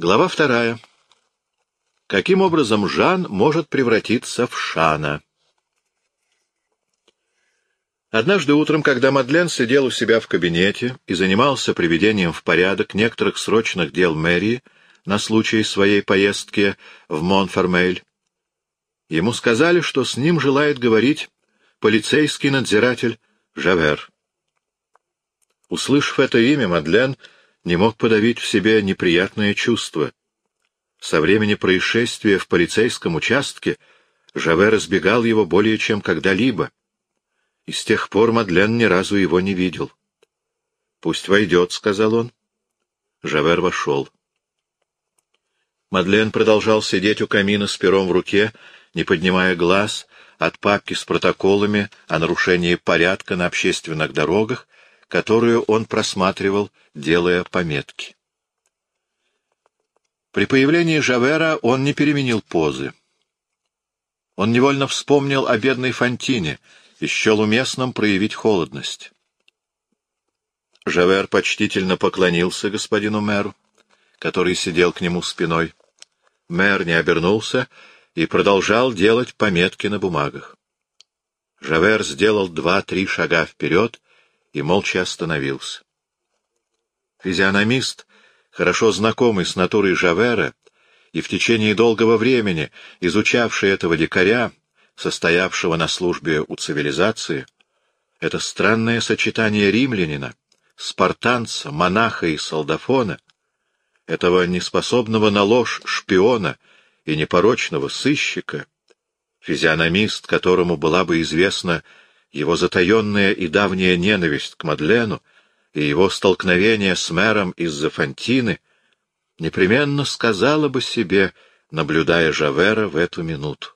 Глава вторая. Каким образом Жан может превратиться в Шана? Однажды утром, когда Мадлен сидел у себя в кабинете и занимался приведением в порядок некоторых срочных дел мэрии на случай своей поездки в Монфермейль, ему сказали, что с ним желает говорить полицейский надзиратель Жавер. Услышав это имя, Мадлен не мог подавить в себе неприятное чувство. Со времени происшествия в полицейском участке Жавер избегал его более чем когда-либо, и с тех пор Мадлен ни разу его не видел. «Пусть войдет», — сказал он. Жавер вошел. Мадлен продолжал сидеть у камина с пером в руке, не поднимая глаз от папки с протоколами о нарушении порядка на общественных дорогах, которую он просматривал, делая пометки. При появлении Жавера он не переменил позы. Он невольно вспомнил о бедной Фантине и счел уместным проявить холодность. Жавер почтительно поклонился господину мэру, который сидел к нему спиной. Мэр не обернулся и продолжал делать пометки на бумагах. Жавер сделал два-три шага вперед и молча остановился. Физиономист, хорошо знакомый с натурой Жавера и в течение долгого времени изучавший этого дикаря, состоявшего на службе у цивилизации, это странное сочетание римлянина, спартанца, монаха и солдафона, этого неспособного на ложь шпиона и непорочного сыщика, физиономист, которому была бы известна его затаенная и давняя ненависть к Мадлену и его столкновение с мэром из-за Фонтины, непременно сказала бы себе, наблюдая Жавера в эту минуту.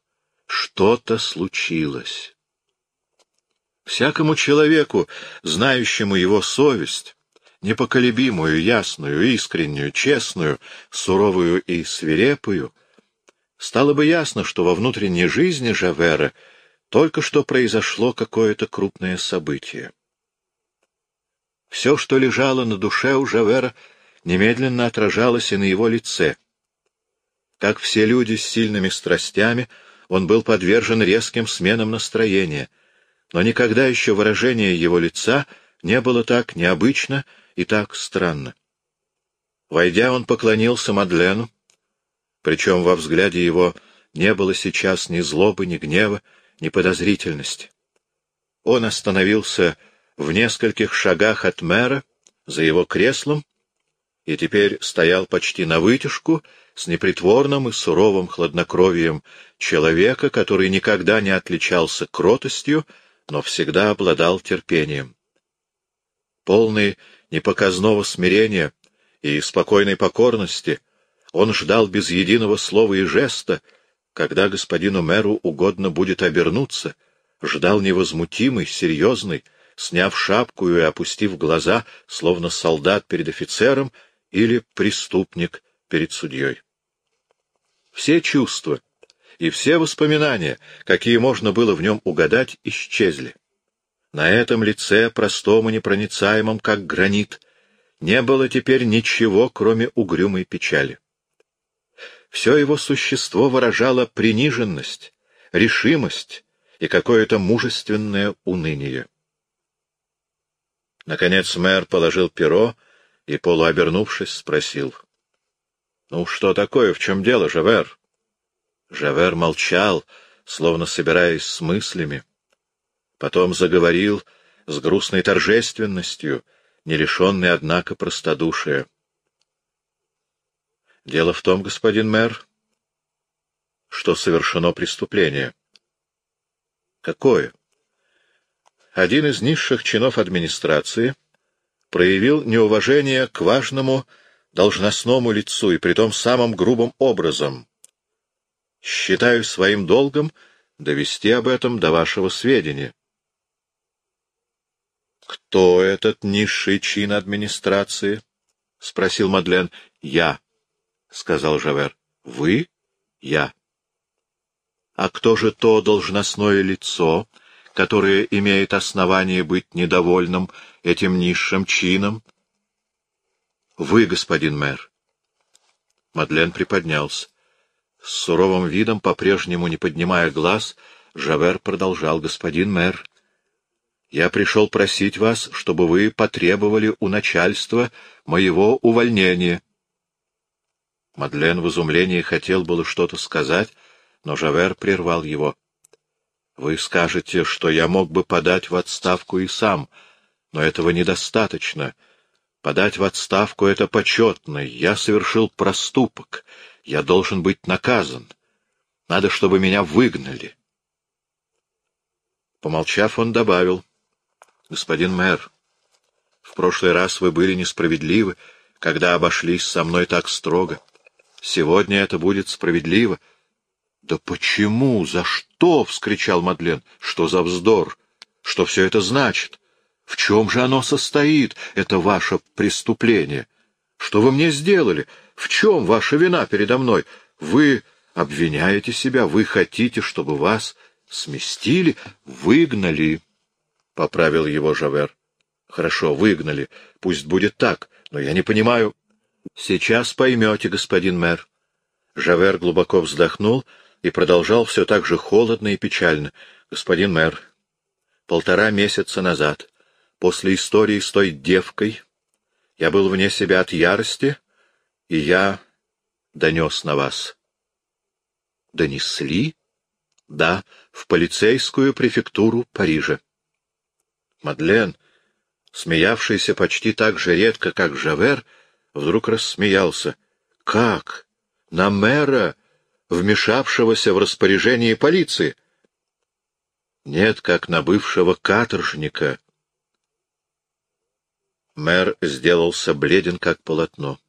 Что-то случилось. Всякому человеку, знающему его совесть, непоколебимую, ясную, искреннюю, честную, суровую и свирепую, стало бы ясно, что во внутренней жизни Жавера — только что произошло какое-то крупное событие. Все, что лежало на душе у Жавера, немедленно отражалось и на его лице. Как все люди с сильными страстями, он был подвержен резким сменам настроения, но никогда еще выражение его лица не было так необычно и так странно. Войдя, он поклонился Мадлену, причем во взгляде его не было сейчас ни злобы, ни гнева, ни подозрительности. Он остановился в нескольких шагах от мэра, за его креслом, и теперь стоял почти на вытяжку с непритворным и суровым хладнокровием человека, который никогда не отличался кротостью, но всегда обладал терпением. Полный непоказного смирения и спокойной покорности, он ждал без единого слова и жеста, когда господину мэру угодно будет обернуться, ждал невозмутимый, серьезный, сняв шапку и опустив глаза, словно солдат перед офицером или преступник перед судьей. Все чувства и все воспоминания, какие можно было в нем угадать, исчезли. На этом лице, простом и непроницаемом, как гранит, не было теперь ничего, кроме угрюмой печали. Все его существо выражало приниженность, решимость и какое-то мужественное уныние. Наконец мэр положил перо и, полуобернувшись, спросил. — Ну, что такое, в чем дело, Жавер? Жавер молчал, словно собираясь с мыслями. Потом заговорил с грустной торжественностью, не лишенной, однако, простодушия. Дело в том, господин мэр, что совершено преступление. Какое? Один из низших чинов администрации проявил неуважение к важному должностному лицу и притом самым грубым образом. Считаю своим долгом довести об этом до вашего сведения. «Кто этот низший чин администрации?» — спросил Мадлен. «Я», — сказал Жавер. — Вы? — Я. — А кто же то должностное лицо, которое имеет основание быть недовольным этим низшим чином? — Вы, господин мэр. Мадлен приподнялся. С суровым видом, по-прежнему не поднимая глаз, Жавер продолжал, господин мэр. Я пришел просить вас, чтобы вы потребовали у начальства моего увольнения. Мадлен в изумлении хотел было что-то сказать, но Жавер прервал его. — Вы скажете, что я мог бы подать в отставку и сам, но этого недостаточно. Подать в отставку — это почетно. Я совершил проступок. Я должен быть наказан. Надо, чтобы меня выгнали. Помолчав, он добавил. — Господин мэр, в прошлый раз вы были несправедливы, когда обошлись со мной так строго. Сегодня это будет справедливо. — Да почему? За что? — вскричал Мадлен. — Что за вздор? Что все это значит? В чем же оно состоит, это ваше преступление? Что вы мне сделали? В чем ваша вина передо мной? Вы обвиняете себя, вы хотите, чтобы вас сместили, выгнали, — поправил его Жавер. Хорошо, выгнали, пусть будет так, но я не понимаю. Сейчас поймете, господин мэр. Жавер глубоко вздохнул и продолжал все так же холодно и печально. Господин мэр, полтора месяца назад, после истории с той девкой, я был вне себя от ярости, и я донес на вас. Донесли? Да, в полицейскую префектуру Парижа. Мадлен, смеявшийся почти так же редко, как Жавер, вдруг рассмеялся. Как? На мэра, вмешавшегося в распоряжение полиции? Нет, как на бывшего каторжника. Мэр сделался бледен, как полотно.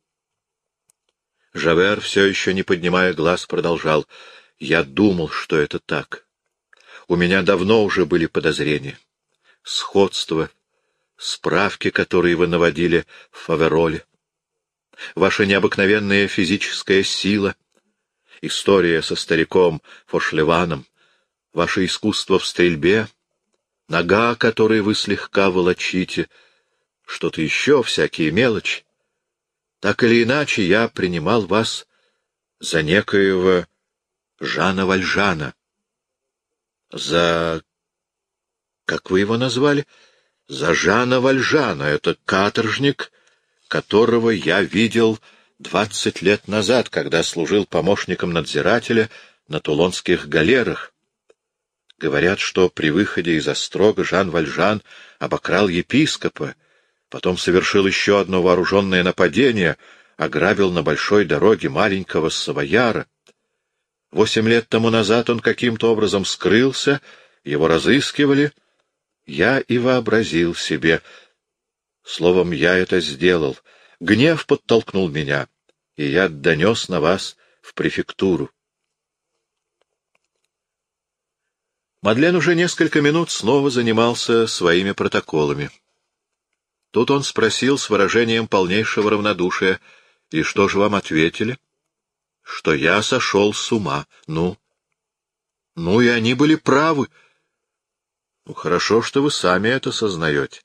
Жавер, все еще не поднимая глаз, продолжал. «Я думал, что это так. У меня давно уже были подозрения. Сходство, справки, которые вы наводили в Фавероле, ваша необыкновенная физическая сила, история со стариком Фошлеваном, ваше искусство в стрельбе, нога, которой вы слегка волочите, что-то еще, всякие мелочи. Так или иначе, я принимал вас за некоего Жана Вальжана. За... как вы его назвали? За Жана Вальжана. Это каторжник, которого я видел двадцать лет назад, когда служил помощником надзирателя на тулонских галерах. Говорят, что при выходе из острога Жан Вальжан обокрал епископа, Потом совершил еще одно вооруженное нападение, ограбил на большой дороге маленького савояра. Восемь лет тому назад он каким-то образом скрылся, его разыскивали. Я и вообразил себе. Словом, я это сделал. Гнев подтолкнул меня, и я донес на вас в префектуру. Мадлен уже несколько минут снова занимался своими протоколами. Тут он спросил с выражением полнейшего равнодушия, «И что же вам ответили?» «Что я сошел с ума. Ну?» «Ну, и они были правы». «Ну, хорошо, что вы сами это сознаете.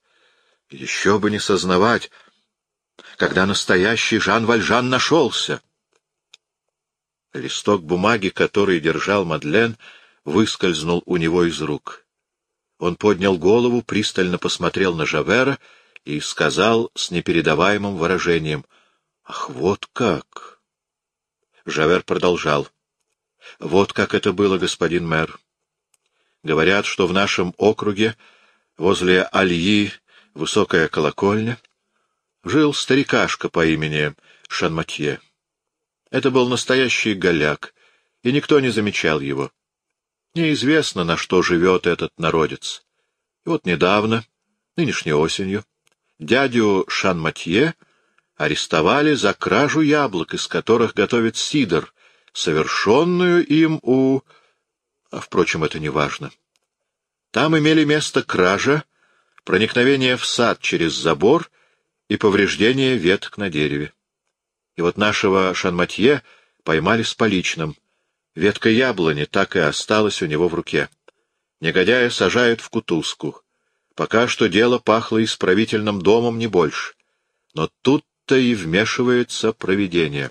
Еще бы не сознавать, когда настоящий Жан Вальжан нашелся». Листок бумаги, который держал Мадлен, выскользнул у него из рук. Он поднял голову, пристально посмотрел на Жавера — и сказал с непередаваемым выражением, «Ах, вот как!» Жавер продолжал, «Вот как это было, господин мэр. Говорят, что в нашем округе, возле Альи, высокая колокольня, жил старикашка по имени Шанматье. Это был настоящий голяк, и никто не замечал его. Неизвестно, на что живет этот народец. И вот недавно, нынешней осенью, дядю Шанматье арестовали за кражу яблок, из которых готовят сидр, совершенную им у... А, впрочем, это не важно. Там имели место кража, проникновение в сад через забор и повреждение веток на дереве. И вот нашего Шанматье поймали с поличным. Ветка яблони так и осталась у него в руке. Негодяя сажают в кутузку. Пока что дело пахло исправительным домом не больше. Но тут-то и вмешивается провидение.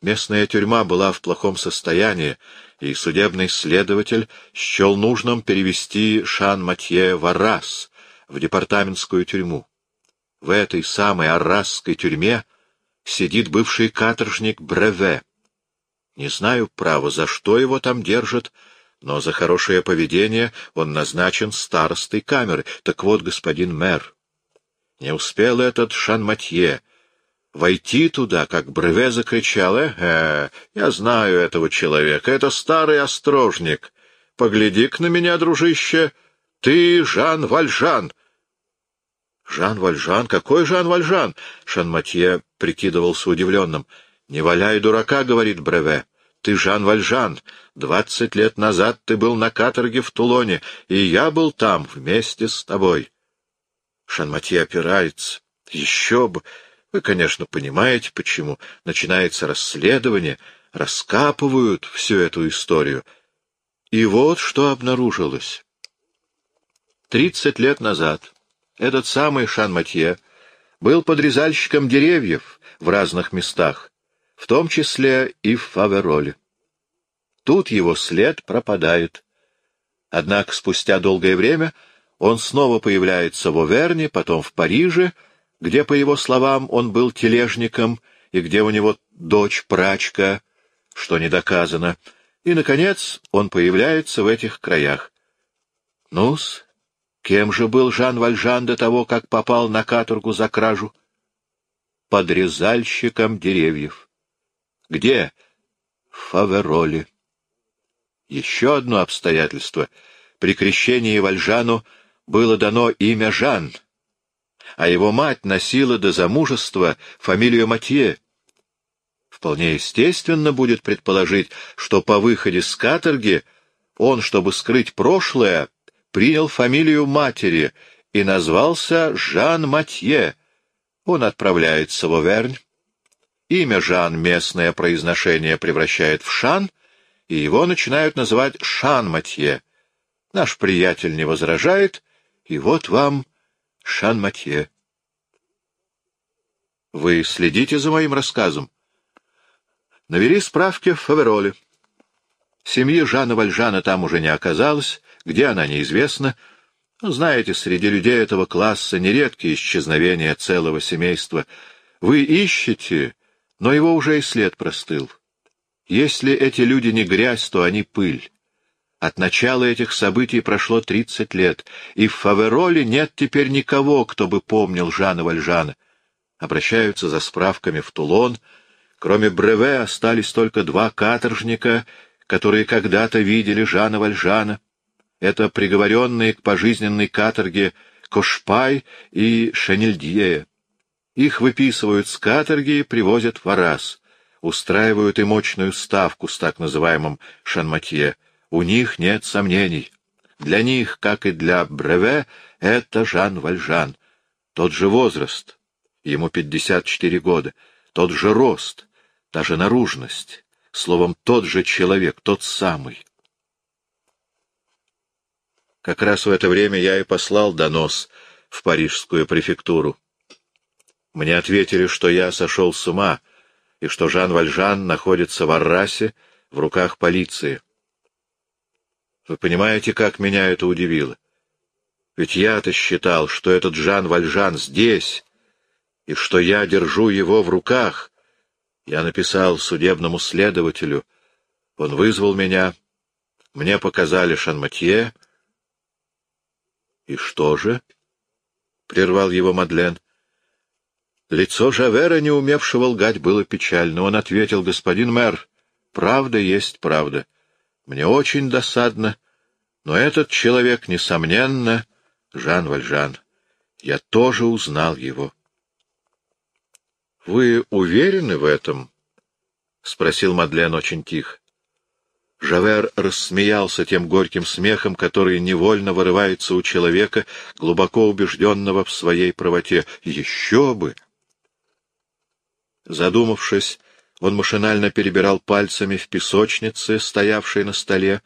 Местная тюрьма была в плохом состоянии, и судебный следователь счел нужным перевести Шан-Матье в Аррас, в департаментскую тюрьму. В этой самой аррасской тюрьме сидит бывший каторжник Бреве. Не знаю, право, за что его там держат, но за хорошее поведение он назначен старостой камеры. Так вот, господин мэр, не успел этот Шан-Матье войти туда, как Бреве закричал, «Э, э, я знаю этого человека, это старый острожник. Погляди-ка на меня, дружище, ты Жан Вальжан». «Жан Вальжан? Какой Жан Вальжан?» Шан-Матье прикидывался удивленным. «Не валяй дурака», — говорит Бреве. «Ты Жан Вальжан. Двадцать лет назад ты был на каторге в Тулоне, и я был там вместе с тобой». Шан-Матье опирается. «Еще бы! Вы, конечно, понимаете, почему. Начинается расследование, раскапывают всю эту историю. И вот что обнаружилось. Тридцать лет назад этот самый Шан-Матье был подрезальщиком деревьев в разных местах, в том числе и в Фавероле. Тут его след пропадает. Однако спустя долгое время он снова появляется в Оверне, потом в Париже, где, по его словам, он был тележником, и где у него дочь-прачка, что не доказано, и, наконец, он появляется в этих краях. Ну-с, кем же был Жан Вальжан до того, как попал на каторгу за кражу? Подрезальщиком деревьев. Где? В Фавероле. Еще одно обстоятельство. При крещении Вальжану было дано имя Жан — а его мать носила до замужества фамилию Матье. Вполне естественно будет предположить, что по выходе с каторги он, чтобы скрыть прошлое, принял фамилию матери и назвался Жан Матье. Он отправляется в Овернь. Имя Жан местное произношение превращает в Шан, и его начинают называть Шан Матье. Наш приятель не возражает, и вот вам Шан-Матье. Вы следите за моим рассказом? Навели справки в Фавероле. Семьи Жана Вальжана там уже не оказалось, где она неизвестна. Знаете, среди людей этого класса нередки исчезновения целого семейства. Вы ищете, но его уже и след простыл. Если эти люди не грязь, то они пыль. От начала этих событий прошло тридцать лет, и в Фавероле нет теперь никого, кто бы помнил Жана Вальжана. Обращаются за справками в Тулон. Кроме Бреве остались только два каторжника, которые когда-то видели Жана Вальжана. Это приговоренные к пожизненной каторге Кошпай и Шенельдье. Их выписывают с каторги и привозят в Арас. Устраивают и мощную ставку с так называемым Шанматье — у них нет сомнений. Для них, как и для Бреве, это Жан Вальжан. Тот же возраст, ему 54 года, тот же рост, та же наружность, словом, тот же человек, тот самый. Как раз в это время я и послал донос в парижскую префектуру. Мне ответили, что я сошел с ума, и что Жан Вальжан находится в Аррасе в руках полиции. Вы понимаете, как меня это удивило? Ведь я-то считал, что этот Жан Вальжан здесь, и что я держу его в руках. Я написал судебному следователю. Он вызвал меня. Мне показали Шанматье. — И что же? — прервал его Мадлен. Лицо Жавера, не умевшего лгать, было печально. Он ответил, — Господин мэр, правда есть правда. — мне очень досадно, но этот человек, несомненно, Жан Вальжан. Я тоже узнал его. — Вы уверены в этом? — спросил Мадлен очень тихо. Жавер рассмеялся тем горьким смехом, который невольно вырывается у человека, глубоко убежденного в своей правоте. Еще бы! Задумавшись, он машинально перебирал пальцами в песочнице, стоявшей на столе,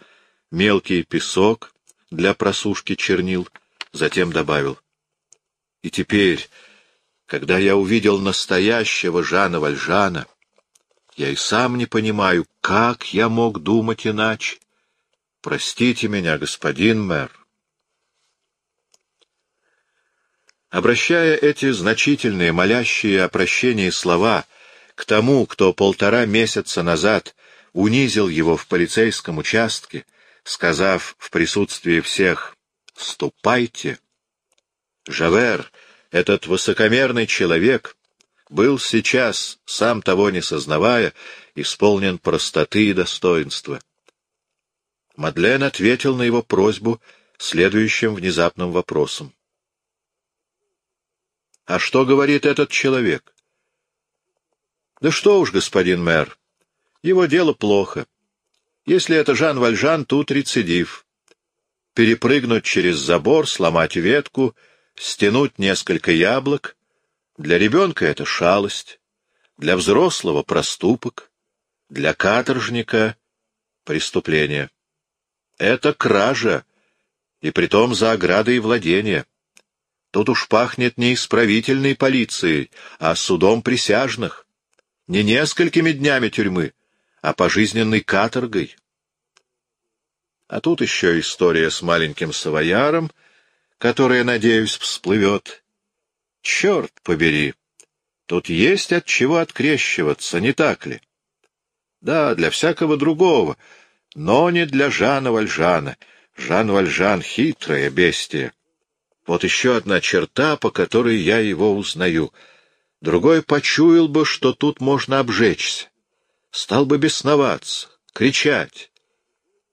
мелкий песок для просушки чернил, затем добавил. И теперь, когда я увидел настоящего Жана Вальжана, Я и сам не понимаю, как я мог думать иначе. Простите меня, господин мэр. Обращая эти значительные, молящие о прощении слова к тому, кто полтора месяца назад унизил его в полицейском участке, сказав в присутствии всех «Ступайте», Жавер, этот высокомерный человек, был сейчас, сам того не сознавая, исполнен простоты и достоинства. Мадлен ответил на его просьбу следующим внезапным вопросом. — А что говорит этот человек? — Да что уж, господин мэр, его дело плохо. Если это Жан Вальжан, тут рецидив. Перепрыгнуть через забор, сломать ветку, стянуть несколько яблок — для ребенка это шалость, для взрослого — проступок, для каторжника — преступление. Это кража, и притом за оградой владения. Тут уж пахнет не исправительной полицией, а судом присяжных, не несколькими днями тюрьмы, а пожизненной каторгой. А тут еще история с маленьким савояром, которая, надеюсь, всплывет, Черт побери! Тут есть от чего открещиваться, не так ли? Да, для всякого другого, но не для Жана Вальжана. Жан Вальжан — хитрое бестие. Вот еще одна черта, по которой я его узнаю. Другой почуял бы, что тут можно обжечься. Стал бы бесноваться, кричать.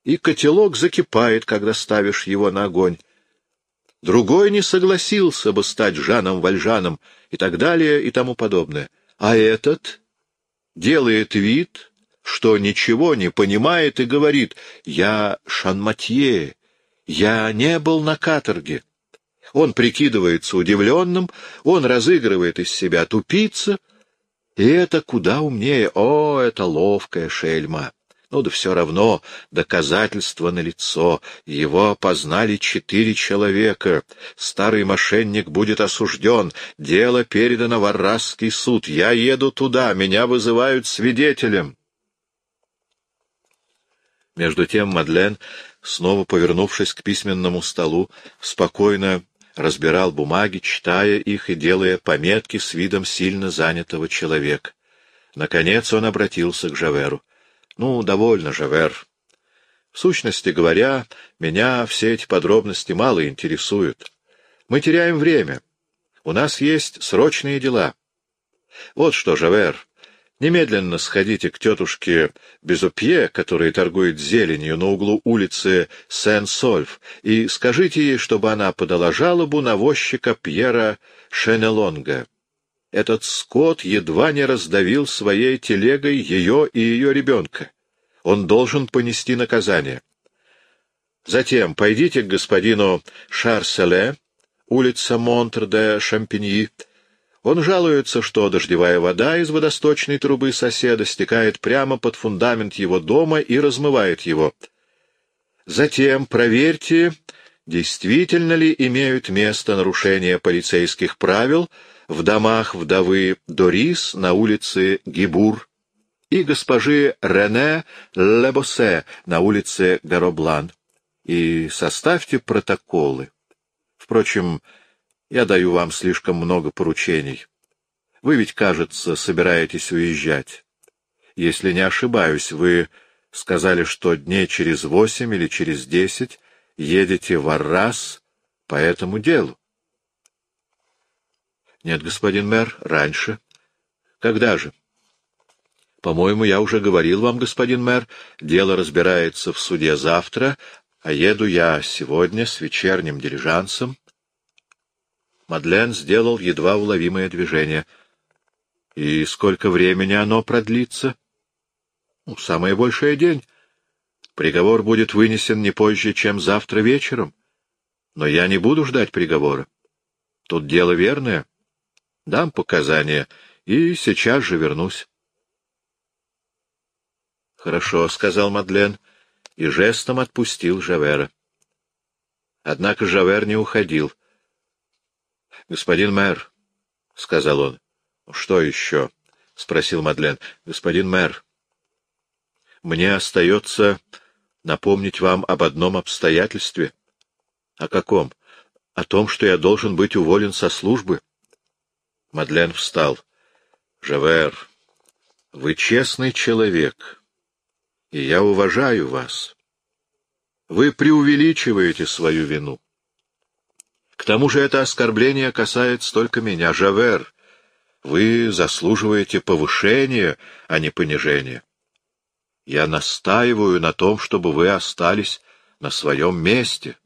И котелок закипает, когда ставишь его на огонь. Другой не согласился бы стать Жаном Вальжаном и так далее и тому подобное. А этот делает вид, что ничего не понимает и говорит «Я Шанматье, я не был на каторге». Он прикидывается удивленным, он разыгрывает из себя тупица, и это куда умнее. О, это ловкая шельма! Ну да все равно доказательства налицо. Его опознали четыре человека. Старый мошенник будет осужден. Дело передано в Аррасский суд. Я еду туда. Меня вызывают свидетелем. Между тем Мадлен, снова повернувшись к письменному столу, спокойно разбирал бумаги, читая их и делая пометки с видом сильно занятого человека. Наконец он обратился к Жаверу. Ну, довольно же, Вер. В сущности говоря, меня все эти подробности мало интересуют. Мы теряем время. У нас есть срочные дела. Вот что, Жавер, немедленно сходите к тетушке Безупье, которая торгует зеленью на углу улицы Сен-Сольф, и скажите ей, чтобы она подала жалобу на возчика Пьера Шенелонга. Этот скот едва не раздавил своей телегой ее и ее ребенка. Он должен понести наказание. Затем пойдите к господину Шарселе, улица Монтр-де-Шампиньи. Он жалуется, что дождевая вода из водосточной трубы соседа стекает прямо под фундамент его дома и размывает его. Затем проверьте, действительно ли имеют место нарушения полицейских правил — в домах вдовы Дорис на улице Гибур и госпожи Рене Лебосе на улице Гароблан. И составьте протоколы. Впрочем, я даю вам слишком много поручений. Вы ведь, кажется, собираетесь уезжать. Если не ошибаюсь, вы сказали, что дней через восемь или через десять едете в Аррас по этому делу. — Нет, господин мэр, раньше. — Когда же? — По-моему, я уже говорил вам, господин мэр, дело разбирается в суде завтра, а еду я сегодня с вечерним дилижансом. Мадлен сделал едва уловимое движение. — И сколько времени оно продлится? Ну, — Самое большее день. Приговор будет вынесен не позже, чем завтра вечером. Но я не буду ждать приговора. Тут дело верное. Дам показания и сейчас же вернусь. — Хорошо, — сказал Мадлен, и жестом отпустил Жавера. Однако Жавер не уходил. — Господин мэр, — сказал он, — что еще? — спросил Мадлен. — Господин мэр, мне остается напомнить вам об одном обстоятельстве. — О каком? — О том, что я должен быть уволен со службы. Мадлен встал. — Жавер, вы честный человек, и я уважаю вас. Вы преувеличиваете свою вину. К тому же это оскорбление касается только меня, Жавер. Вы заслуживаете повышения, а не понижения. Я настаиваю на том, чтобы вы остались на своем месте.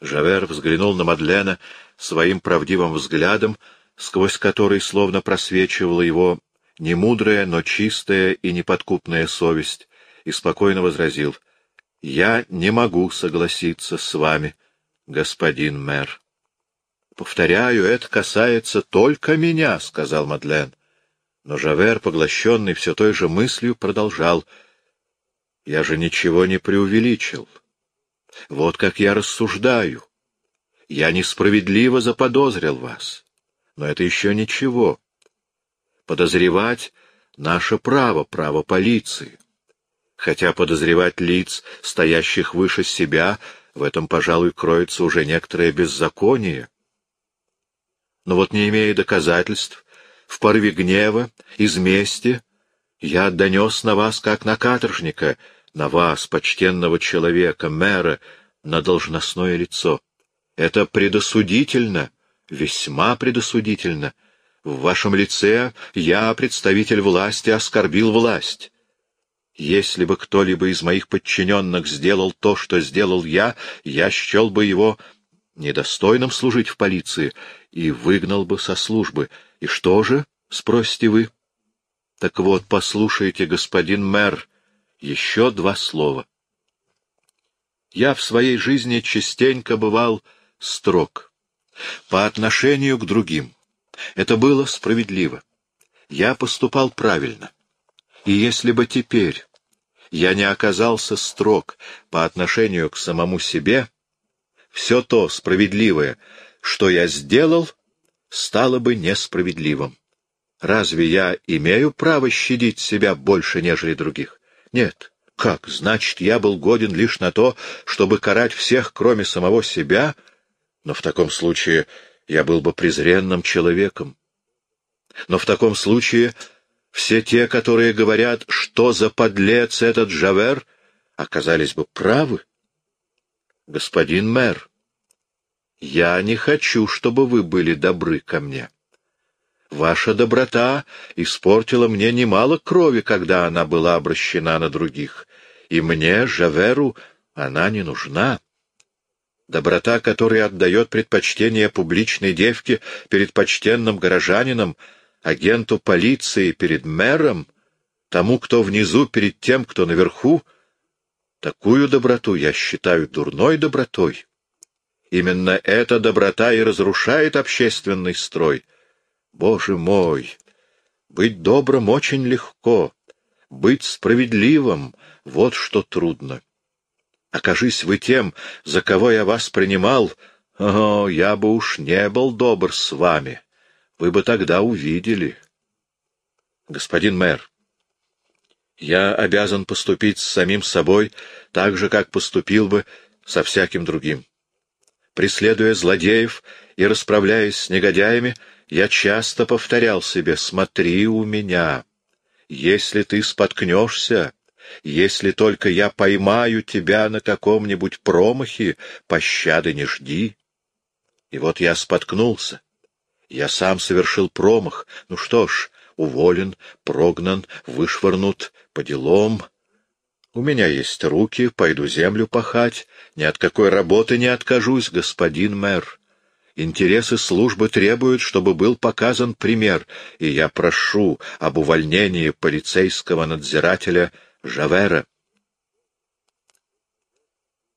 Жавер взглянул на Мадлена своим правдивым взглядом, сквозь который словно просвечивала его немудрая, но чистая и неподкупная совесть, и спокойно возразил, — Я не могу согласиться с вами, господин мэр. «Повторяю, это касается только меня», — сказал Мадлен. Но Жавер, поглощенный все той же мыслью, продолжал. «Я же ничего не преувеличил. Вот как я рассуждаю. Я несправедливо заподозрил вас. Но это еще ничего. Подозревать — наше право, право полиции. Хотя подозревать лиц, стоящих выше себя, в этом, пожалуй, кроется уже некоторое беззаконие. Но вот не имея доказательств, в порыве гнева, из мести, я донес на вас, как на каторжника, на вас, почтенного человека, мэра, на должностное лицо. Это предосудительно, весьма предосудительно. В вашем лице я, представитель власти, оскорбил власть. Если бы кто-либо из моих подчиненных сделал то, что сделал я, я счел бы его недостойным служить в полиции и выгнал бы со службы. И что же, спросите вы? Так вот, послушайте, господин мэр, еще два слова. Я в своей жизни частенько бывал строг по отношению к другим. Это было справедливо. Я поступал правильно. И если бы теперь я не оказался строг по отношению к самому себе, все то справедливое, что я сделал, стало бы несправедливым. Разве я имею право щадить себя больше, нежели других? Нет. Как? Значит, я был годен лишь на то, чтобы карать всех, кроме самого себя? Но в таком случае я был бы презренным человеком. Но в таком случае все те, которые говорят, что за подлец этот Жавер, оказались бы правы. Господин мэр, я не хочу, чтобы вы были добры ко мне. Ваша доброта испортила мне немало крови, когда она была обращена на других, и мне, Жаверу, она не нужна. Доброта, которая отдает предпочтение публичной девке перед почтенным горожанином, агенту полиции перед мэром, тому, кто внизу перед тем, кто наверху, Такую доброту я считаю дурной добротой. Именно эта доброта и разрушает общественный строй. Боже мой! Быть добрым очень легко, быть справедливым — вот что трудно. Окажись вы тем, за кого я вас принимал, о, я бы уж не был добр с вами. Вы бы тогда увидели. Господин мэр, я обязан поступить с самим собой так же, как поступил бы со всяким другим. Преследуя злодеев и расправляясь с негодяями, я часто повторял себе «Смотри у меня! Если ты споткнешься, если только я поймаю тебя на каком-нибудь промахе, пощады не жди». И вот я споткнулся. Я сам совершил промах. Ну что ж, уволен, прогнан, вышвырнут, по делам. У меня есть руки, пойду землю пахать, ни от какой работы не откажусь, господин мэр. Интересы службы требуют, чтобы был показан пример, и я прошу об увольнении полицейского надзирателя Жавера.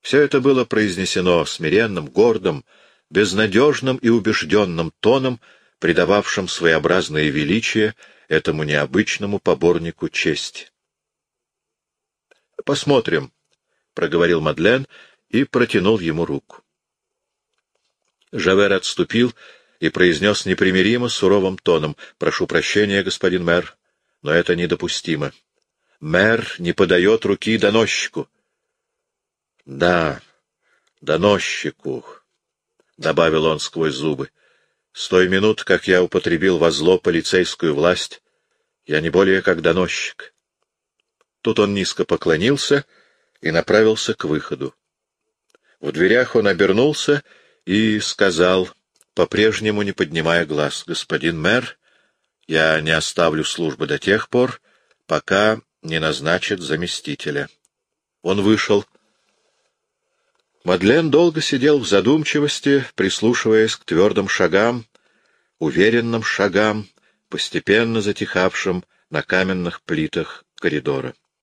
Все это было произнесено смиренным, гордым, безнадежным и убежденным тоном, придававшим своеобразное величие этому необычному поборнику чести. — Посмотрим, — проговорил Мадлен и протянул ему руку. Жавер отступил и произнес непримиримо суровым тоном. «Прошу прощения, господин мэр, но это недопустимо. Мэр не подает руки доносчику». «Да, доносчику», — добавил он сквозь зубы. «С той минуты, как я употребил во зло полицейскую власть, я не более как доносчик». Тут он низко поклонился и направился к выходу. В дверях он обернулся и сказал, по-прежнему не поднимая глаз, «Господин мэр, я не оставлю службы до тех пор, пока не назначат заместителя». Он вышел. Мадлен долго сидел в задумчивости, прислушиваясь к твердым шагам, уверенным шагам, постепенно затихавшим на каменных плитах коридора.